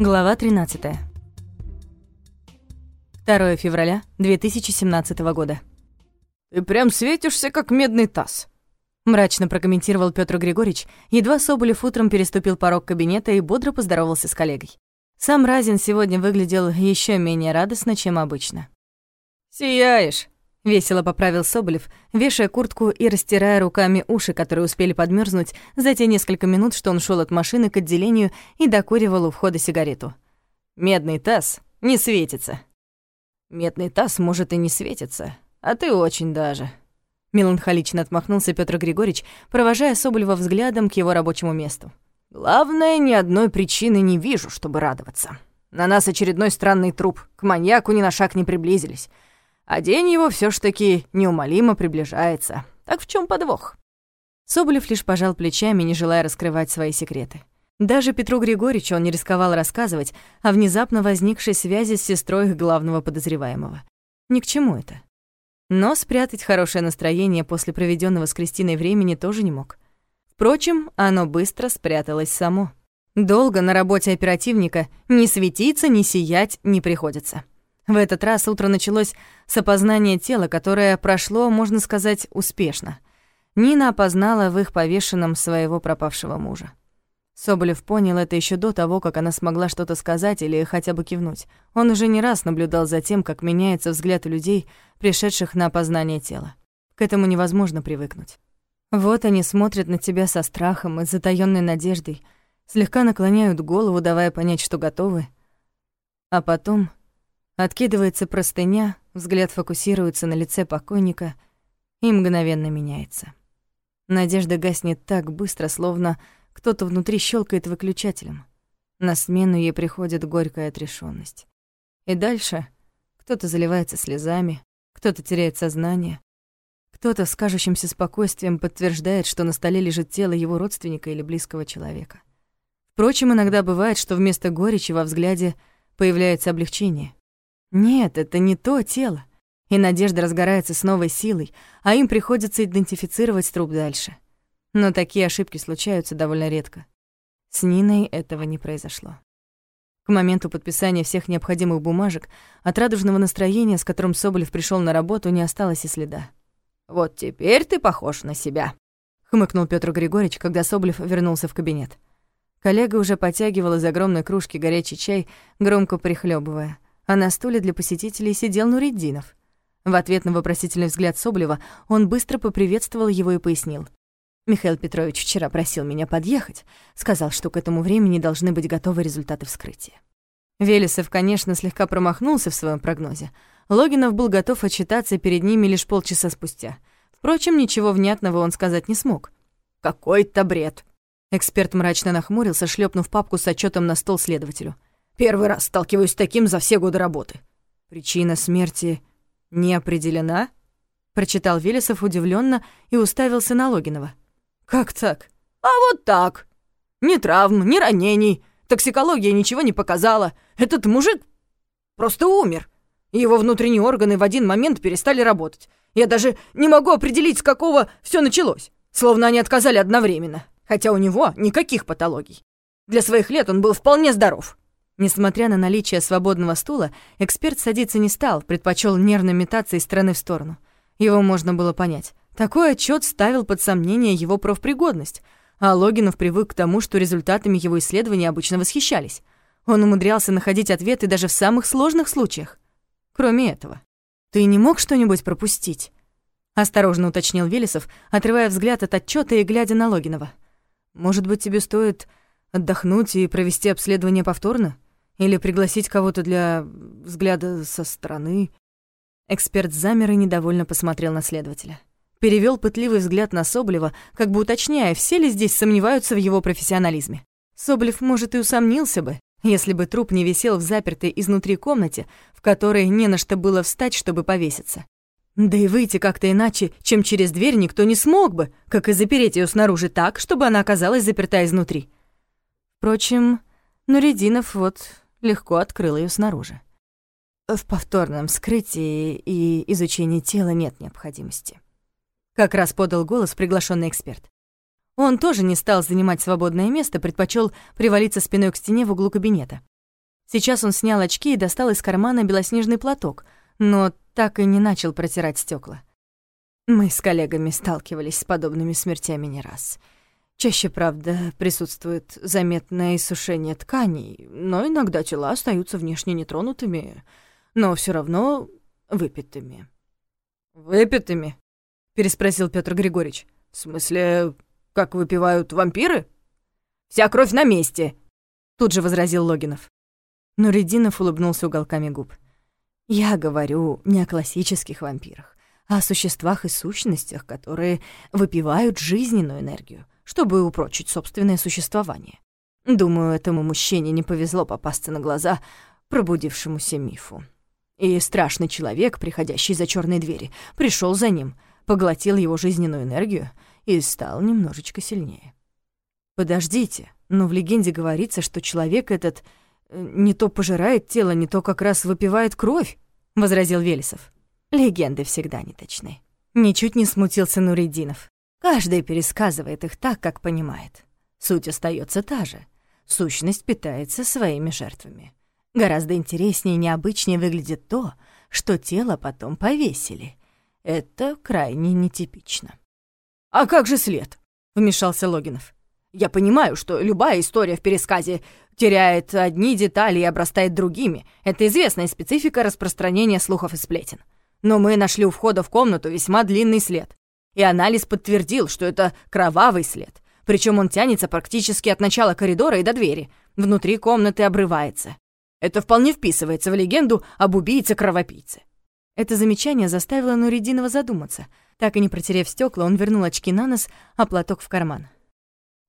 Глава 13. 2 февраля 2017 года. «Ты прям светишься, как медный таз», — мрачно прокомментировал Петр Григорьевич, едва Соболев утром переступил порог кабинета и бодро поздоровался с коллегой. Сам Разин сегодня выглядел еще менее радостно, чем обычно. «Сияешь», — весело поправил Соболев, вешая куртку и растирая руками уши, которые успели подмерзнуть за те несколько минут, что он шел от машины к отделению и докуривал у входа сигарету. «Медный таз не светится». «Медный таз, может, и не светится, а ты очень даже». Меланхолично отмахнулся Петр Григорьевич, провожая Соболева взглядом к его рабочему месту. Главное, ни одной причины не вижу, чтобы радоваться. На нас очередной странный труп. К маньяку ни на шаг не приблизились. А день его все ж таки неумолимо приближается. Так в чем подвох? Соболев лишь пожал плечами, не желая раскрывать свои секреты. Даже Петру Григорьевичу он не рисковал рассказывать о внезапно возникшей связи с сестрой их главного подозреваемого. Ни к чему это. Но спрятать хорошее настроение после проведенного с Кристиной времени тоже не мог. Впрочем, оно быстро спряталось само. Долго на работе оперативника ни светиться, ни сиять не приходится. В этот раз утро началось с опознания тела, которое прошло, можно сказать, успешно. Нина опознала в их повешенном своего пропавшего мужа. Соболев понял это еще до того, как она смогла что-то сказать или хотя бы кивнуть. Он уже не раз наблюдал за тем, как меняется взгляд у людей, пришедших на опознание тела. К этому невозможно привыкнуть. Вот они смотрят на тебя со страхом и затаённой надеждой, слегка наклоняют голову, давая понять, что готовы. А потом откидывается простыня, взгляд фокусируется на лице покойника и мгновенно меняется. Надежда гаснет так быстро, словно кто-то внутри щелкает выключателем. На смену ей приходит горькая отрешенность. И дальше кто-то заливается слезами, кто-то теряет сознание, кто-то с кажущимся спокойствием подтверждает, что на столе лежит тело его родственника или близкого человека. Впрочем, иногда бывает, что вместо горечи во взгляде появляется облегчение. Нет, это не то тело. И надежда разгорается с новой силой, а им приходится идентифицировать труп дальше. Но такие ошибки случаются довольно редко. С Ниной этого не произошло. К моменту подписания всех необходимых бумажек от радужного настроения, с которым Соболев пришел на работу, не осталось и следа. «Вот теперь ты похож на себя», — хмыкнул Петр Григорьевич, когда Соболев вернулся в кабинет. Коллега уже потягивал из огромной кружки горячий чай, громко прихлебывая, а на стуле для посетителей сидел Нуриддинов. В ответ на вопросительный взгляд Соболева он быстро поприветствовал его и пояснил. «Михаил Петрович вчера просил меня подъехать, сказал, что к этому времени должны быть готовы результаты вскрытия». Велесов, конечно, слегка промахнулся в своем прогнозе, Логинов был готов отчитаться перед ними лишь полчаса спустя. Впрочем, ничего внятного он сказать не смог. «Какой-то бред!» Эксперт мрачно нахмурился, шлепнув папку с отчетом на стол следователю. «Первый раз сталкиваюсь с таким за все годы работы». «Причина смерти не определена?» Прочитал Велесов удивленно и уставился на Логинова. «Как так?» «А вот так. Ни травм, ни ранений. Токсикология ничего не показала. Этот мужик просто умер его внутренние органы в один момент перестали работать. Я даже не могу определить, с какого все началось. Словно они отказали одновременно. Хотя у него никаких патологий. Для своих лет он был вполне здоров. Несмотря на наличие свободного стула, эксперт садиться не стал, предпочел нервно метаться из стороны в сторону. Его можно было понять. Такой отчет ставил под сомнение его профпригодность, а Логинов привык к тому, что результатами его исследований обычно восхищались. Он умудрялся находить ответы даже в самых сложных случаях. Кроме этого, ты не мог что-нибудь пропустить? Осторожно уточнил Велесов, отрывая взгляд от отчета и глядя на Логинова. Может быть, тебе стоит отдохнуть и провести обследование повторно? Или пригласить кого-то для взгляда со стороны? Эксперт замер и недовольно посмотрел на следователя. Перевел пытливый взгляд на Соболева, как бы уточняя, все ли здесь сомневаются в его профессионализме. Соболев, может, и усомнился бы, если бы труп не висел в запертой изнутри комнате, в которой не на что было встать, чтобы повеситься. Да и выйти как-то иначе, чем через дверь, никто не смог бы, как и запереть ее снаружи так, чтобы она оказалась заперта изнутри. Впрочем, Нуридинов вот легко открыл ее снаружи. В повторном вскрытии и изучении тела нет необходимости. Как раз подал голос приглашенный эксперт. Он тоже не стал занимать свободное место, предпочел привалиться спиной к стене в углу кабинета. Сейчас он снял очки и достал из кармана белоснежный платок, но так и не начал протирать стекла. Мы с коллегами сталкивались с подобными смертями не раз. Чаще, правда, присутствует заметное иссушение тканей, но иногда тела остаются внешне нетронутыми, но все равно выпитыми. «Выпитыми?» — переспросил Петр Григорьевич. «В смысле, как выпивают вампиры?» «Вся кровь на месте!» — тут же возразил Логинов. Но Рединов улыбнулся уголками губ. «Я говорю не о классических вампирах, а о существах и сущностях, которые выпивают жизненную энергию, чтобы упрочить собственное существование. Думаю, этому мужчине не повезло попасться на глаза пробудившемуся мифу. И страшный человек, приходящий за черной двери, пришел за ним, поглотил его жизненную энергию и стал немножечко сильнее. Подождите, но в легенде говорится, что человек этот э, не то пожирает тело, не то как раз выпивает кровь, возразил Велесов. Легенды всегда неточны. Ничуть не смутился Нуридинов. Каждый пересказывает их так, как понимает. Суть остается та же. Сущность питается своими жертвами. Гораздо интереснее и необычнее выглядит то, что тело потом повесили. Это крайне нетипично. «А как же след?» — вмешался Логинов. «Я понимаю, что любая история в пересказе теряет одни детали и обрастает другими. Это известная специфика распространения слухов и сплетен. Но мы нашли у входа в комнату весьма длинный след и анализ подтвердил, что это кровавый след. Причем он тянется практически от начала коридора и до двери. Внутри комнаты обрывается. Это вполне вписывается в легенду об убийце-кровопийце. Это замечание заставило Нуридинова задуматься. Так и не протерев стекла, он вернул очки на нос, а платок в карман.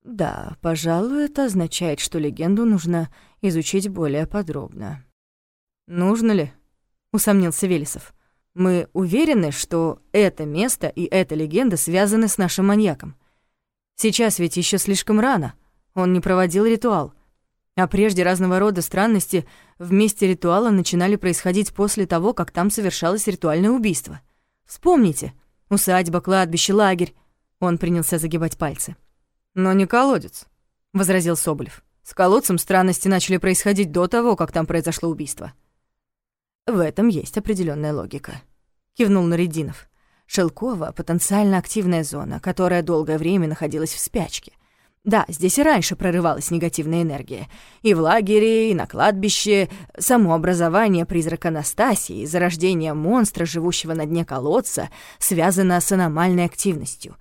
Да, пожалуй, это означает, что легенду нужно изучить более подробно. Нужно ли? усомнился Велесов. Мы уверены, что это место и эта легенда связаны с нашим маньяком. Сейчас ведь еще слишком рано. Он не проводил ритуал. А прежде разного рода странности в месте ритуала начинали происходить после того, как там совершалось ритуальное убийство. Вспомните. Усадьба, кладбище, лагерь. Он принялся загибать пальцы. «Но не колодец», — возразил Соболев. «С колодцем странности начали происходить до того, как там произошло убийство». В этом есть определенная логика кивнул Наридинов. Шелкова — потенциально активная зона, которая долгое время находилась в спячке. Да, здесь и раньше прорывалась негативная энергия. И в лагере, и на кладбище. Само образование призрака Анастасии, зарождение монстра, живущего на дне колодца, связано с аномальной активностью.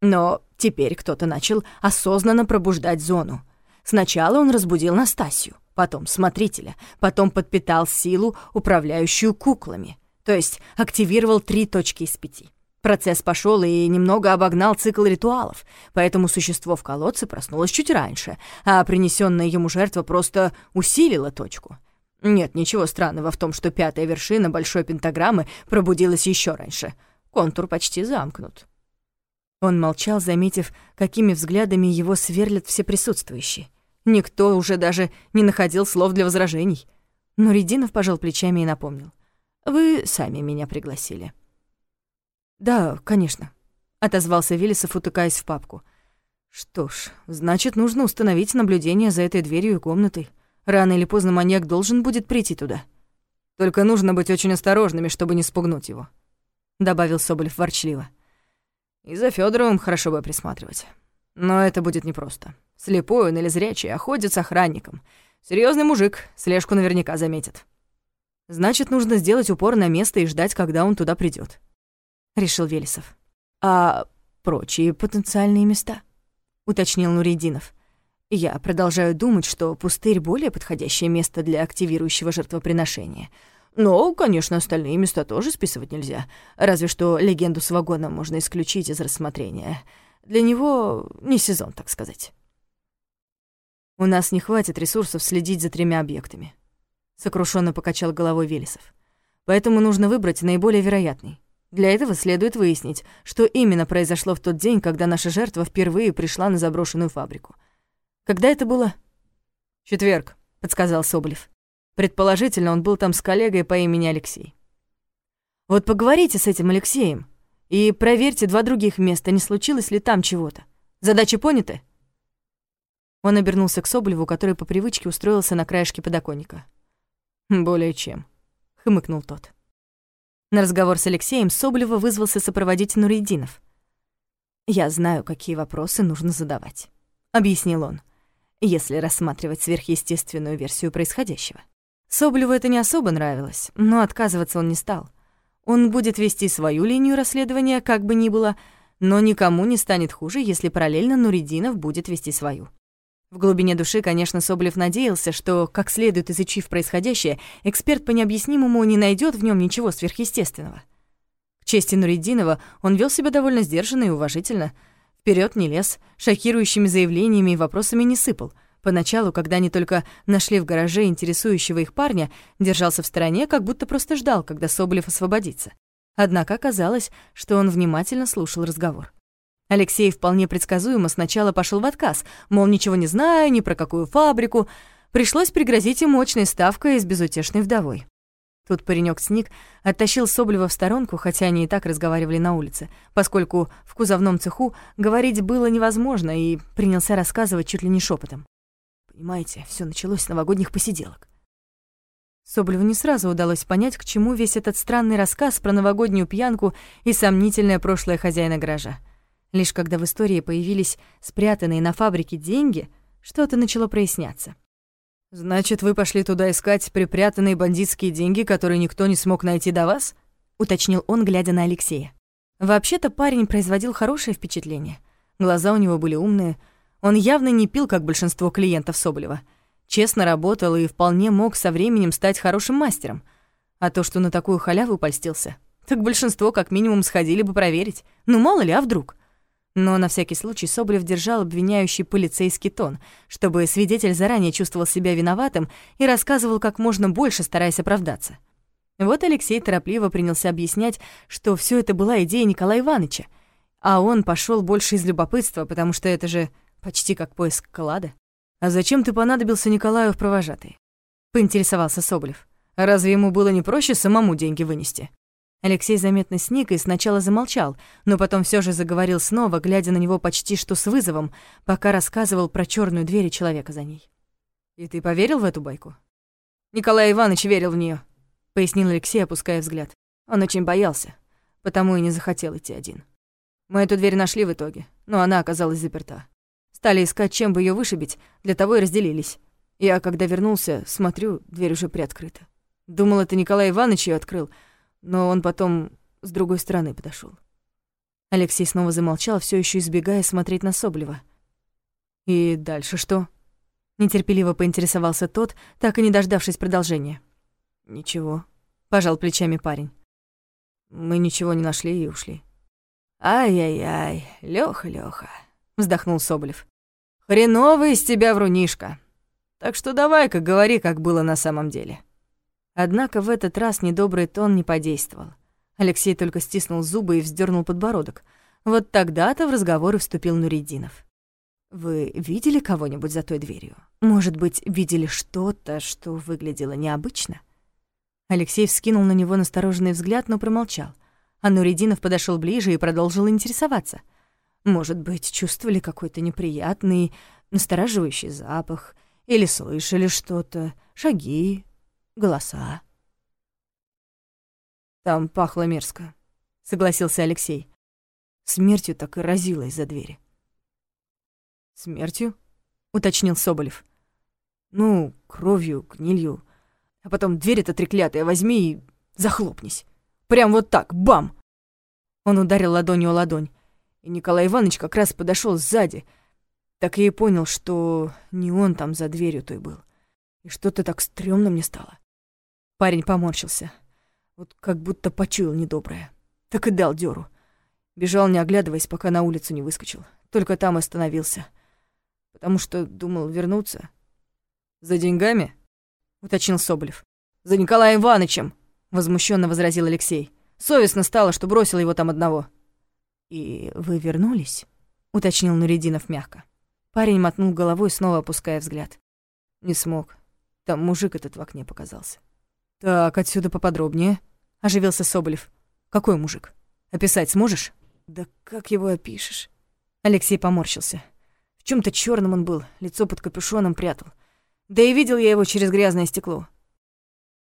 Но теперь кто-то начал осознанно пробуждать зону. Сначала он разбудил Настасью, потом смотрителя, потом подпитал силу, управляющую куклами то есть активировал три точки из пяти. Процесс пошел и немного обогнал цикл ритуалов, поэтому существо в колодце проснулось чуть раньше, а принесенная ему жертва просто усилила точку. Нет ничего странного в том, что пятая вершина большой пентаграммы пробудилась еще раньше. Контур почти замкнут. Он молчал, заметив, какими взглядами его сверлят все присутствующие. Никто уже даже не находил слов для возражений. Но Рединов пожал плечами и напомнил. Вы сами меня пригласили». «Да, конечно», — отозвался Велесов, утыкаясь в папку. «Что ж, значит, нужно установить наблюдение за этой дверью и комнатой. Рано или поздно маньяк должен будет прийти туда. Только нужно быть очень осторожными, чтобы не спугнуть его», — добавил Соболев ворчливо. «И за Фёдоровым хорошо бы присматривать. Но это будет непросто. Слепой он или зрячий, а ходит с охранником. Серьезный мужик, слежку наверняка заметит». Значит, нужно сделать упор на место и ждать, когда он туда придет, решил Велесов. А прочие потенциальные места? уточнил Нуридинов. Я продолжаю думать, что пустырь более подходящее место для активирующего жертвоприношения. Но, конечно, остальные места тоже списывать нельзя. Разве что легенду с вагоном можно исключить из рассмотрения. Для него не сезон, так сказать. У нас не хватит ресурсов следить за тремя объектами, сокрушенно покачал головой Велесов. Поэтому нужно выбрать наиболее вероятный. Для этого следует выяснить, что именно произошло в тот день, когда наша жертва впервые пришла на заброшенную фабрику. Когда это было? Четверг, подсказал Соболев. Предположительно, он был там с коллегой по имени Алексей. Вот поговорите с этим Алексеем и проверьте два других места, не случилось ли там чего-то. Задачи поняты? Он обернулся к Соболеву, который по привычке устроился на краешке подоконника. «Более чем», — хмыкнул тот. На разговор с Алексеем Соболева вызвался сопроводить Нуридинов. «Я знаю, какие вопросы нужно задавать», — объяснил он, если рассматривать сверхъестественную версию происходящего. Соболеву это не особо нравилось, но отказываться он не стал. Он будет вести свою линию расследования, как бы ни было, но никому не станет хуже, если параллельно Нуридинов будет вести свою. В глубине души, конечно, Соболев надеялся, что, как следует изучив происходящее, эксперт по необъяснимому не найдет в нем ничего сверхъестественного. К чести Нуриддинова он вел себя довольно сдержанно и уважительно. Вперед не лез, шокирующими заявлениями и вопросами не сыпал. Поначалу, когда они только нашли в гараже интересующего их парня, держался в стороне, как будто просто ждал, когда Соболев освободится. Однако оказалось, что он внимательно слушал разговор. Алексей вполне предсказуемо сначала пошел в отказ, мол, ничего не знаю, ни про какую фабрику. Пришлось пригрозить ему мощной ставкой с безутешной вдовой. Тут паренек сник, оттащил Соболева в сторонку, хотя они и так разговаривали на улице, поскольку в кузовном цеху говорить было невозможно, и принялся рассказывать чуть ли не шепотом. Понимаете, все началось с новогодних посиделок. Соболеву не сразу удалось понять, к чему весь этот странный рассказ про новогоднюю пьянку и сомнительное прошлое хозяина гаража. Лишь когда в истории появились спрятанные на фабрике деньги, что-то начало проясняться. «Значит, вы пошли туда искать припрятанные бандитские деньги, которые никто не смог найти до вас?» — уточнил он, глядя на Алексея. Вообще-то парень производил хорошее впечатление. Глаза у него были умные. Он явно не пил, как большинство клиентов Соболева. Честно работал и вполне мог со временем стать хорошим мастером. А то, что на такую халяву польстился, так большинство как минимум сходили бы проверить. Ну мало ли, а вдруг? Но на всякий случай Соболев держал обвиняющий полицейский тон, чтобы свидетель заранее чувствовал себя виноватым и рассказывал как можно больше, стараясь оправдаться. Вот Алексей торопливо принялся объяснять, что все это была идея Николая Ивановича, а он пошел больше из любопытства, потому что это же почти как поиск клада. «А зачем ты понадобился Николаю в провожатый?» — поинтересовался Соболев. «Разве ему было не проще самому деньги вынести?» Алексей заметно сник и сначала замолчал, но потом все же заговорил снова, глядя на него почти что с вызовом, пока рассказывал про черную дверь и человека за ней. «И ты поверил в эту байку?» «Николай Иванович верил в нее, пояснил Алексей, опуская взгляд. «Он очень боялся, потому и не захотел идти один. Мы эту дверь нашли в итоге, но она оказалась заперта. Стали искать, чем бы ее вышибить, для того и разделились. Я, когда вернулся, смотрю, дверь уже приоткрыта. Думал, это Николай Иванович ее открыл, но он потом с другой стороны подошел. Алексей снова замолчал, все еще избегая смотреть на Соблева. «И дальше что?» Нетерпеливо поинтересовался тот, так и не дождавшись продолжения. «Ничего», — пожал плечами парень. «Мы ничего не нашли и ушли». «Ай-яй-яй, Лёха, Лёха», — вздохнул Соболев. «Хреновый из тебя врунишка. Так что давай-ка говори, как было на самом деле». Однако в этот раз недобрый тон не подействовал. Алексей только стиснул зубы и вздернул подбородок. Вот тогда-то в разговор и вступил Нуридинов. «Вы видели кого-нибудь за той дверью? Может быть, видели что-то, что выглядело необычно?» Алексей вскинул на него настороженный взгляд, но промолчал. А Нуридинов подошел ближе и продолжил интересоваться. «Может быть, чувствовали какой-то неприятный, настораживающий запах? Или слышали что-то? Шаги, голоса. Там пахло мерзко, согласился Алексей. Смертью так и разило из-за двери. Смертью? уточнил Соболев. Ну, кровью, гнилью. А потом дверь эта треклятая возьми и захлопнись. Прям вот так, бам! Он ударил ладонью о ладонь. И Николай Иванович как раз подошел сзади. Так я и понял, что не он там за дверью той был. И что-то так стрёмно мне стало. Парень поморщился. Вот как будто почуял недоброе. Так и дал дёру. Бежал, не оглядываясь, пока на улицу не выскочил. Только там остановился. Потому что думал вернуться. «За деньгами?» — уточнил Соболев. «За Николаем Ивановичем!» — возмущенно возразил Алексей. «Совестно стало, что бросил его там одного». «И вы вернулись?» — уточнил Нуридинов мягко. Парень мотнул головой, снова опуская взгляд. «Не смог. Там мужик этот в окне показался». «Так, отсюда поподробнее», — оживился Соболев. «Какой мужик? Описать сможешь?» «Да как его опишешь?» Алексей поморщился. В чем то черном он был, лицо под капюшоном прятал. Да и видел я его через грязное стекло.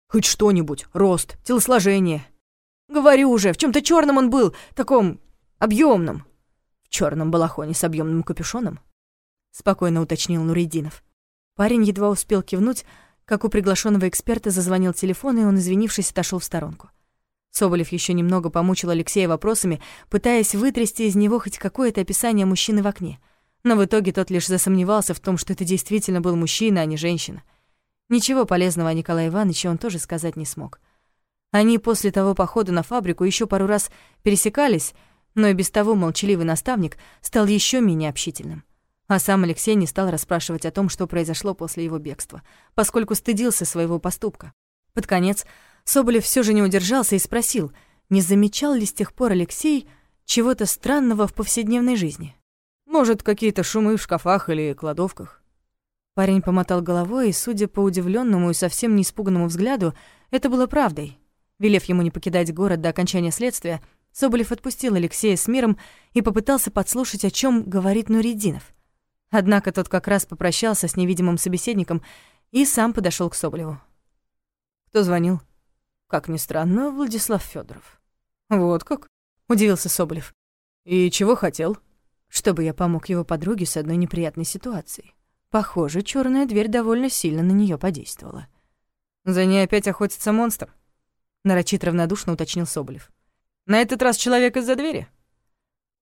Хоть что-нибудь, рост, телосложение. Говорю уже, в чем то черном он был, таком объемном. В черном балахоне с объемным капюшоном. Спокойно уточнил Нуридинов. Парень едва успел кивнуть, как у приглашенного эксперта зазвонил телефон, и он, извинившись, отошел в сторонку. Соболев еще немного помучил Алексея вопросами, пытаясь вытрясти из него хоть какое-то описание мужчины в окне. Но в итоге тот лишь засомневался в том, что это действительно был мужчина, а не женщина. Ничего полезного о Николае Ивановиче он тоже сказать не смог. Они после того похода на фабрику еще пару раз пересекались, но и без того молчаливый наставник стал еще менее общительным. А сам Алексей не стал расспрашивать о том, что произошло после его бегства, поскольку стыдился своего поступка. Под конец Соболев все же не удержался и спросил, не замечал ли с тех пор Алексей чего-то странного в повседневной жизни. «Может, какие-то шумы в шкафах или кладовках?» Парень помотал головой, и, судя по удивленному и совсем не испуганному взгляду, это было правдой. Велев ему не покидать город до окончания следствия, Соболев отпустил Алексея с миром и попытался подслушать, о чем говорит Нуридинов. Однако тот как раз попрощался с невидимым собеседником и сам подошел к Соболеву. «Кто звонил?» «Как ни странно, Владислав Федоров. «Вот как?» — удивился Соболев. «И чего хотел?» «Чтобы я помог его подруге с одной неприятной ситуацией. Похоже, черная дверь довольно сильно на нее подействовала». «За ней опять охотится монстр?» — нарочито равнодушно уточнил Соболев. «На этот раз человек из-за двери?»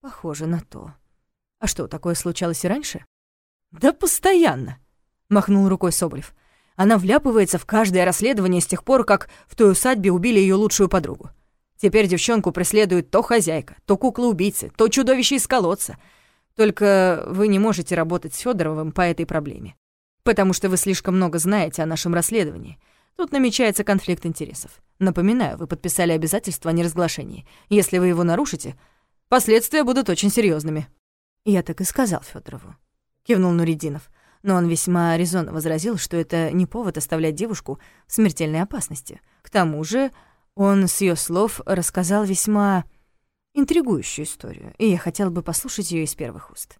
«Похоже на то. А что, такое случалось и раньше?» «Да постоянно», — махнул рукой Соболев. «Она вляпывается в каждое расследование с тех пор, как в той усадьбе убили ее лучшую подругу. Теперь девчонку преследует то хозяйка, то кукла-убийцы, то чудовище из колодца. Только вы не можете работать с Федоровым по этой проблеме, потому что вы слишком много знаете о нашем расследовании. Тут намечается конфликт интересов. Напоминаю, вы подписали обязательство о неразглашении. Если вы его нарушите, последствия будут очень серьезными. Я так и сказал Федорову кивнул Нуридинов. Но он весьма резонно возразил, что это не повод оставлять девушку в смертельной опасности. К тому же он с ее слов рассказал весьма интригующую историю, и я хотел бы послушать ее из первых уст.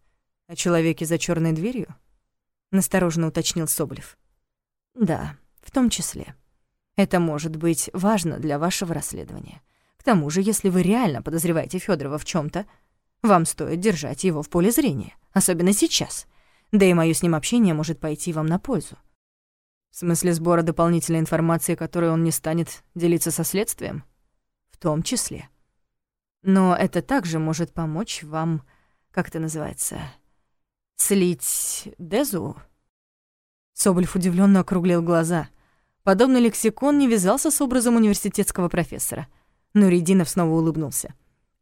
«О человеке за черной дверью?» — настороженно уточнил Соболев. «Да, в том числе. Это может быть важно для вашего расследования. К тому же, если вы реально подозреваете Федорова в чем то вам стоит держать его в поле зрения, особенно сейчас. Да и моё с ним общение может пойти вам на пользу. В смысле сбора дополнительной информации, которой он не станет делиться со следствием? В том числе. Но это также может помочь вам, как это называется, слить Дезу? Соболев удивленно округлил глаза. Подобный лексикон не вязался с образом университетского профессора. Но Рединов снова улыбнулся.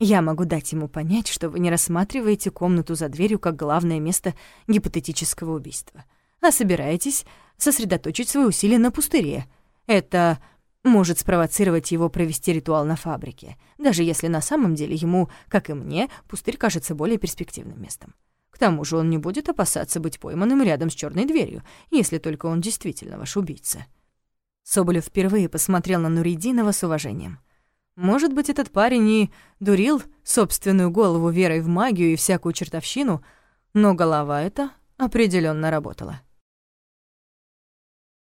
Я могу дать ему понять, что вы не рассматриваете комнату за дверью как главное место гипотетического убийства, а собираетесь сосредоточить свои усилия на пустыре. Это может спровоцировать его провести ритуал на фабрике, даже если на самом деле ему, как и мне, пустырь кажется более перспективным местом. К тому же он не будет опасаться быть пойманным рядом с черной дверью, если только он действительно ваш убийца. Соболев впервые посмотрел на Нуридинова с уважением — может быть, этот парень и дурил собственную голову верой в магию и всякую чертовщину, но голова эта определенно работала.